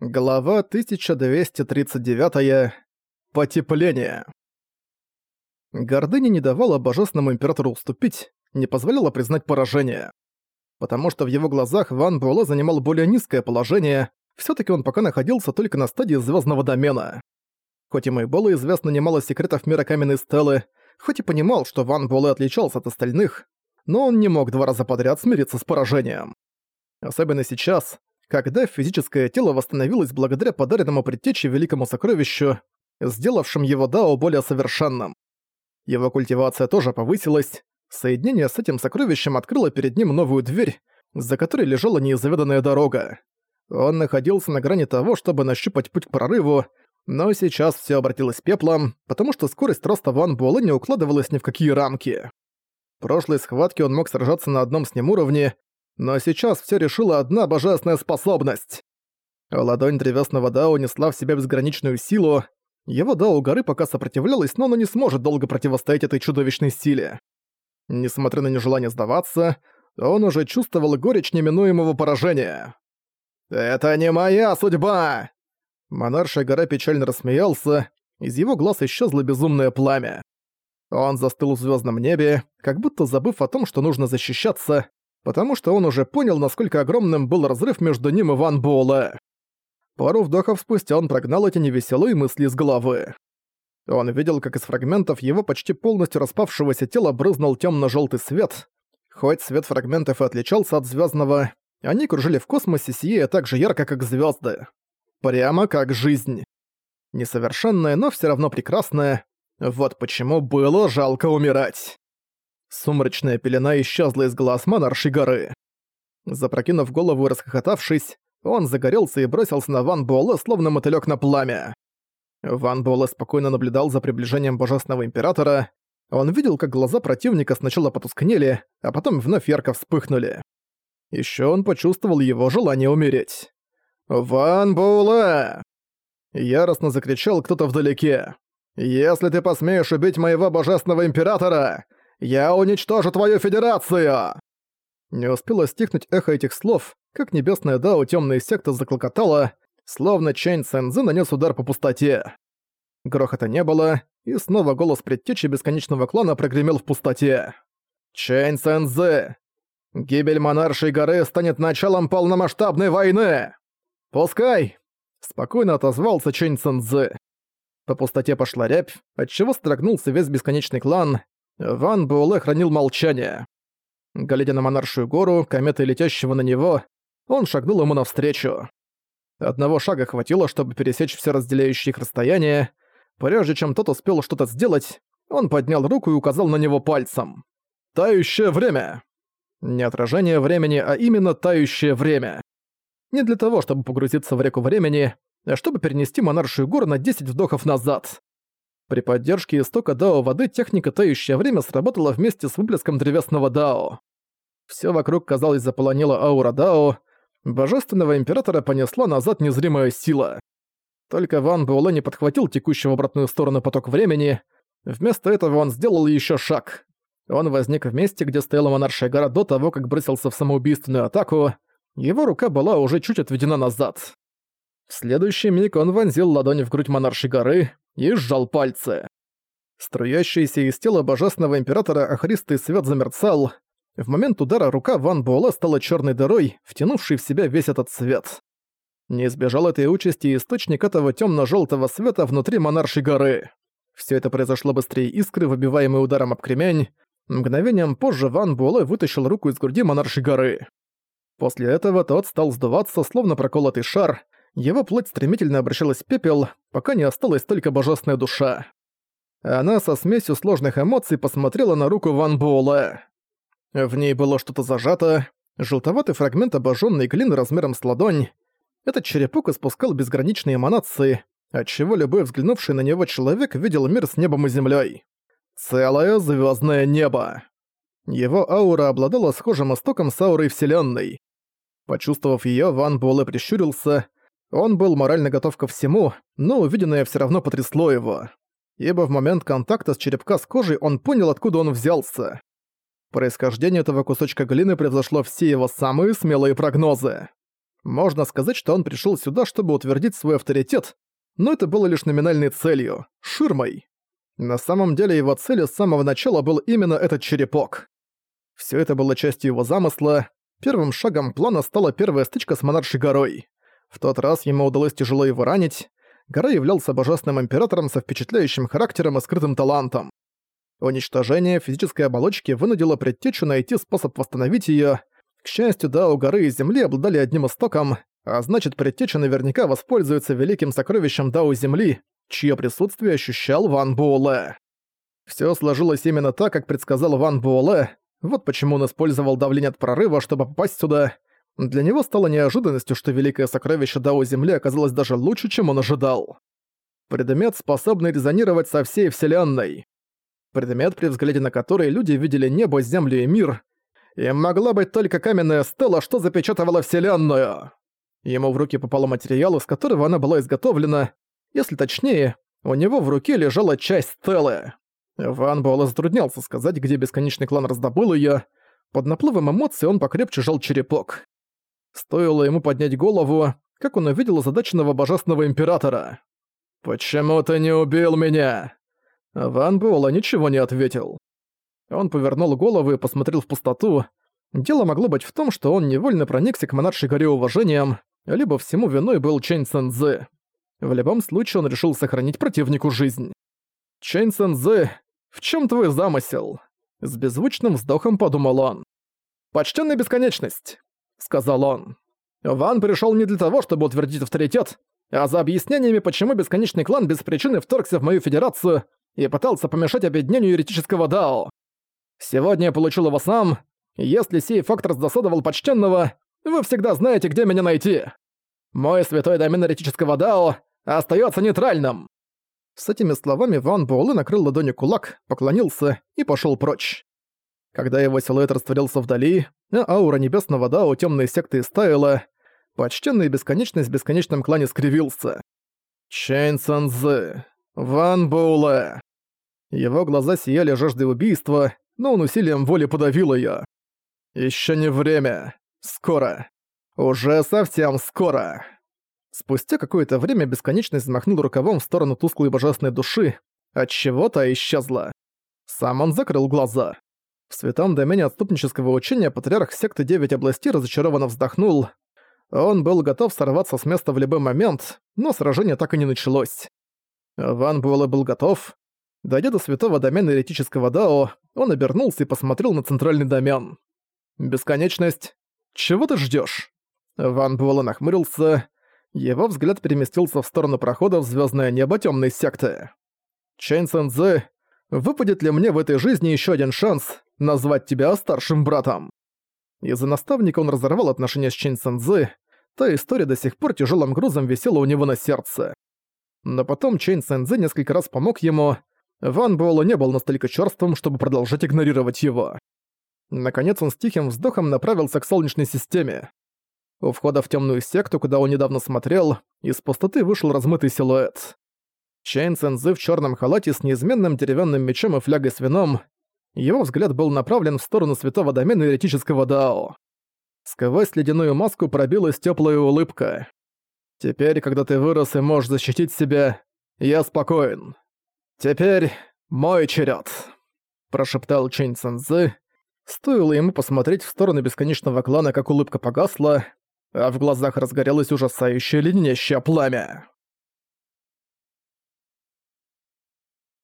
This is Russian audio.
Глава 1239. Потепление. Гордыня не давала божественному императору уступить, не позволяла признать поражение. Потому что в его глазах Ван Буэлэ занимал более низкое положение, все таки он пока находился только на стадии звездного домена. Хоть и было известно немало секретов мира каменной стелы, хоть и понимал, что Ван Буэлэ отличался от остальных, но он не мог два раза подряд смириться с поражением. Особенно сейчас, когда физическое тело восстановилось благодаря подаренному предтече великому сокровищу, сделавшим его Дао более совершенным. Его культивация тоже повысилась, соединение с этим сокровищем открыло перед ним новую дверь, за которой лежала неизведанная дорога. Он находился на грани того, чтобы нащупать путь к прорыву, но сейчас все обратилось пеплом, потому что скорость роста Ван Буэлэ не укладывалась ни в какие рамки. В прошлой схватке он мог сражаться на одном с ним уровне, но сейчас все решила одна божественная способность. Ладонь древесного Дао несла в себя безграничную силу. Его Дао горы пока сопротивлялась, но оно не сможет долго противостоять этой чудовищной силе. Несмотря на нежелание сдаваться, он уже чувствовал горечь неминуемого поражения. «Это не моя судьба!» Монаршая гора печально рассмеялся, из его глаз исчезло безумное пламя. Он застыл в звездном небе, как будто забыв о том, что нужно защищаться, потому что он уже понял, насколько огромным был разрыв между ним и Ван Буэлэ. Пару вдохов спустя он прогнал эти невеселые мысли с головы. Он видел, как из фрагментов его почти полностью распавшегося тела брызнул темно желтый свет. Хоть свет фрагментов и отличался от звездного, они кружили в космосе, сияя так же ярко, как звезды. Прямо как жизнь. Несовершенная, но все равно прекрасная. Вот почему было жалко умирать. Сумрачная пелена исчезла из глаз монаршей горы. Запрокинув голову и расхохотавшись, он загорелся и бросился на Ван Буэлэ, словно мотылёк на пламя. Ван Буэлэ спокойно наблюдал за приближением Божественного Императора. Он видел, как глаза противника сначала потускнели, а потом вновь ярко вспыхнули. Ещё он почувствовал его желание умереть. «Ван Буэлэ!» Яростно закричал кто-то вдалеке. «Если ты посмеешь убить моего Божественного Императора, я уничтожу твою федерацию!» Не успело стихнуть эхо этих слов, как небесная дао темная секта заклокотала, словно Чэнь Цэнзы нанес удар по пустоте. Грохота не было, и снова голос предтечи бесконечного клана прогремел в пустоте. «Чэнь Цэнзы! Гибель монаршей горы станет началом полномасштабной войны!» «Пускай!» — спокойно отозвался Чэнь Цэнзы. По пустоте пошла рябь, отчего строгнулся весь бесконечный клан, Ван Буэлэ хранил молчание. Глядя на монаршую гору, кометы летящего на него, он шагнул ему навстречу. Одного шага хватило, чтобы пересечь все разделяющие их расстояние. Прежде чем тот успел что-то сделать, он поднял руку и указал на него пальцем. «Тающее время!» Не отражение времени, а именно тающее время. Не для того, чтобы погрузиться в реку времени, а чтобы перенести монаршую гору на 10 вдохов назад. При поддержке истока Дао воды техника «Тающее время» сработала вместе с выплеском древесного Дао. Всё вокруг, казалось, заполонила аура Дао, божественного императора понесла назад незримая сила. Только Ван Буэлэ не подхватил текущий в обратную сторону поток времени, вместо этого он сделал ещё шаг. Он возник в месте, где стояла монаршая гора до того, как бросился в самоубийственную атаку, его рука была уже чуть отведена назад. В следующий миг он вонзил ладонь в грудь монаршей горы и сжал пальцы. Струящийся из тела божественного императора охристый свет замерцал. В момент удара рука Ван Буэлэ стала черной дырой, втянувшей в себя весь этот свет. Не избежал этой участи источник этого темно желтого света внутри монаршей горы. Все это произошло быстрее искры, выбиваемой ударом об кремень. Мгновением позже Ван Буэлэ вытащил руку из груди монаршей горы. После этого тот стал сдуваться, словно проколотый шар, его плоть стремительно обращалась в пепел, пока не осталась только божественная душа. Она со смесью сложных эмоций посмотрела на руку Ван Буэлэ. В ней было что-то зажато, желтоватый фрагмент обожженной глины размером с ладонь. Этот черепок испускал безграничные эманации, отчего любой взглянувший на него человек видел мир с небом и землей. Целое звездное небо. Его аура обладала схожим истоком с аурой Вселенной. Почувствовав ее, Ван Буэлэ прищурился, он был морально готов ко всему, но увиденное все равно потрясло его. Ибо в момент контакта с черепка с кожей он понял, откуда он взялся. Происхождение этого кусочка глины превзошло все его самые смелые прогнозы. Можно сказать, что он пришел сюда, чтобы утвердить свой авторитет, но это было лишь номинальной целью — ширмой. На самом деле его целью с самого начала был именно этот черепок. Все это было частью его замысла. Первым шагом плана стала первая стычка с монаршей горой. В тот раз ему удалось тяжело его ранить. Гора являлся божественным императором со впечатляющим характером и скрытым талантом. Уничтожение физической оболочки вынудило предтечу найти способ восстановить ее. К счастью, да, у горы и Земли обладали одним истоком, а значит, предтеча наверняка воспользуется великим сокровищем Дау Земли, чье присутствие ощущал Ван Буэлэ. Всё сложилось именно так, как предсказал Ван Буэлэ, вот почему он использовал давление от прорыва, чтобы попасть сюда. Для него стало неожиданностью, что великое сокровище Дао Земли оказалось даже лучше, чем он ожидал. Предмет, способный резонировать со всей Вселенной. Предмет, при взгляде на который люди видели небо, землю и мир. И могла быть только каменная стела, что запечатывала Вселенную. Ему в руки попало материал, из которого она была изготовлена. Если точнее, у него в руке лежала часть стелы. Ван Буэлэ затруднялся сказать, где бесконечный клан раздобыл её. Под наплывом эмоций он покрепче жал черепок. Стоило ему поднять голову, как он увидел озадаченного божественного императора. «Почему ты не убил меня?» Ван Буэлэ ничего не ответил. Он повернул голову и посмотрел в пустоту. Дело могло быть в том, что он невольно проникся к монаршей горе уважением, либо всему виной был Чэнь Цэнзэ. В любом случае он решил сохранить противнику жизнь. Чэнь Цэнзэ «В чем твой замысел?» С беззвучным вздохом подумал он. «Почтенная бесконечность», — сказал он. «Ван пришел не для того, чтобы утвердить авторитет, а за объяснениями, почему бесконечный клан без причины вторгся в мою федерацию и пытался помешать объединению еретического Дао. Сегодня я получил его сам. Если сей факт раздосадовал почтенного, вы всегда знаете, где меня найти. Мой святой домен еретического Дао остается нейтральным. С этими словами Ван Буэлэ накрыл ладонью кулак, поклонился и пошел прочь. Когда его силуэт растворился вдали, а аура небесного Дао темной секты истаяла, почтенный бесконечность в бесконечном клане скривился. Чэнь Цэнзэ, Ван Буэлэ. Его глаза сияли жаждой убийства, но он усилием воли подавил ее. Еще не время. Скоро. Уже совсем скоро. Спустя какое-то время бесконечность взмахнул рукавом в сторону тусклой божественной души, от чего-то исчезла. Сам он закрыл глаза. В святом домене отступнического учения патриарх секты Девять областей разочарованно вздохнул. Он был готов сорваться с места в любой момент, но сражение так и не началось. Ван Буэлэ был готов. Дойдя до святого домена еретического Дао, он обернулся и посмотрел на центральный домен. «Бесконечность, чего ты ждёшь?» Ван Буэлэ нахмурился. Его взгляд переместился в сторону прохода в звездное небо темной секты. Чэнь Цэнзэ, выпадет ли мне в этой жизни еще один шанс назвать тебя старшим братом? Из-за наставника он разорвал отношения с Чэнь Цэнзэ, та история до сих пор тяжелым грузом висела у него на сердце. Но потом Чэнь Цэнзэ несколько раз помог ему, Ван Буэлло не был настолько чёрствым, чтобы продолжать игнорировать его. Наконец он с тихим вздохом направился к Солнечной системе. У входа в темную секту, куда он недавно смотрел, из пустоты вышел размытый силуэт. Чейн Цэнзы в черном халате с неизменным деревянным мечом и флягой с вином. Его взгляд был направлен в сторону святого домена еретического Дао. Сквозь ледяную маску пробилась теплая улыбка. «Теперь, когда ты вырос и можешь защитить себя, я спокоен. Теперь мой черед, прошептал Чэнь Цэнзы. Стоило ему посмотреть в сторону бесконечного клана, как улыбка погасла, а в глазах разгорелось ужасающее леденящее пламя.